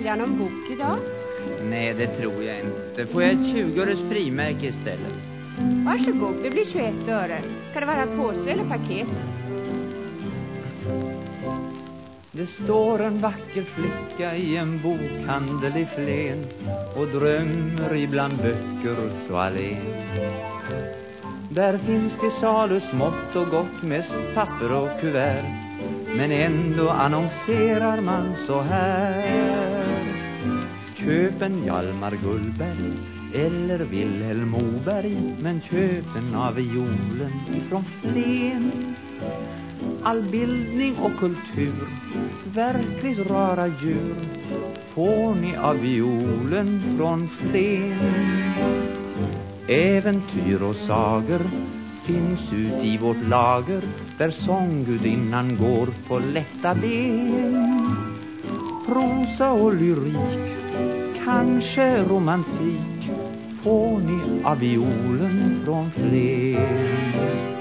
någon bok idag? Nej, det tror jag inte. Får jag ett 20-öres frimärke istället? Varsågod, det blir 21 öre. Ska det vara påse eller paket? Det står en vacker flicka i en bokhandel i Flen och drömmer ibland böcker så allen. Där finns till salu smått och gott, mest papper och kuvert. Men ändå annonserar man så här. Köp en Hjalmar Gullberg eller Wilhelm Moberg, men köp en av violen ifrån Flen. All bildning och kultur, verkligt rara djur, får ni av violen från Flen. Äventyr och sager finns ut i vårt lager där sånggudinnan går på lätta ben. Prosa och lyrik, kanske romantik får ni av violen från Flen.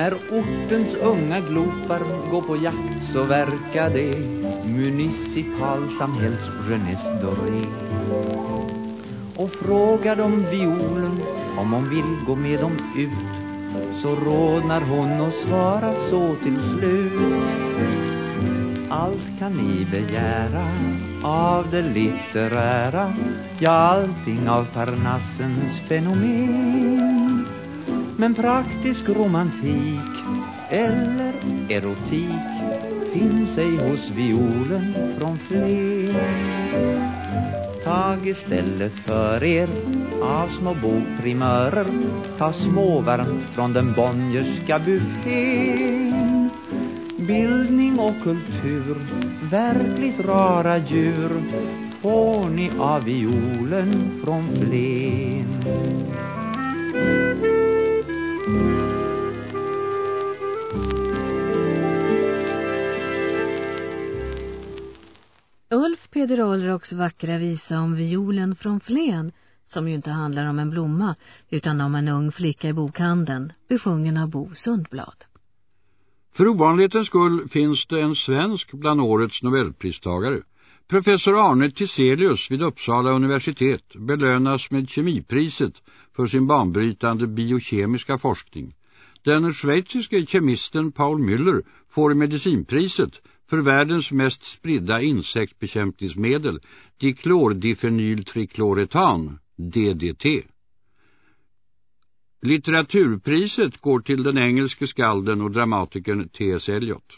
När ortens unga glopar går på jakt så verkar det municipalsamhälls jeunesse doré. Och frågar de violen om hon vill gå med dem ut så rådnar hon och svarar så till slut. Allt kan ni begära av det litterära, ja allting av Parnassens fenomen. Men praktisk romantik eller erotik finns ej hos violen från Flen. Tag istället för er av små bokprimörer Ta småvarmt från den Bonnierska buffén Bildning och kultur, verkligt rara djur Får ni av violen från Flen Peder Olrocks vackra visa om violen från Flen, som ju inte handlar om en blomma utan om en ung flicka i bokhandeln, besjungen av Bo Sundblad. För ovanlighetens skull finns det en svensk bland årets Nobelpristagare. Professor Arne Tiselius vid Uppsala universitet belönas med kemipriset för sin banbrytande biokemiska forskning. Den schweiziske kemisten Paul Müller får medicinpriset för världens mest spridda insektsbekämpningsmedel, diklordifenyltrikloretan, DDT. Litteraturpriset går till den engelske skalden och dramatikern T.S. Eliot.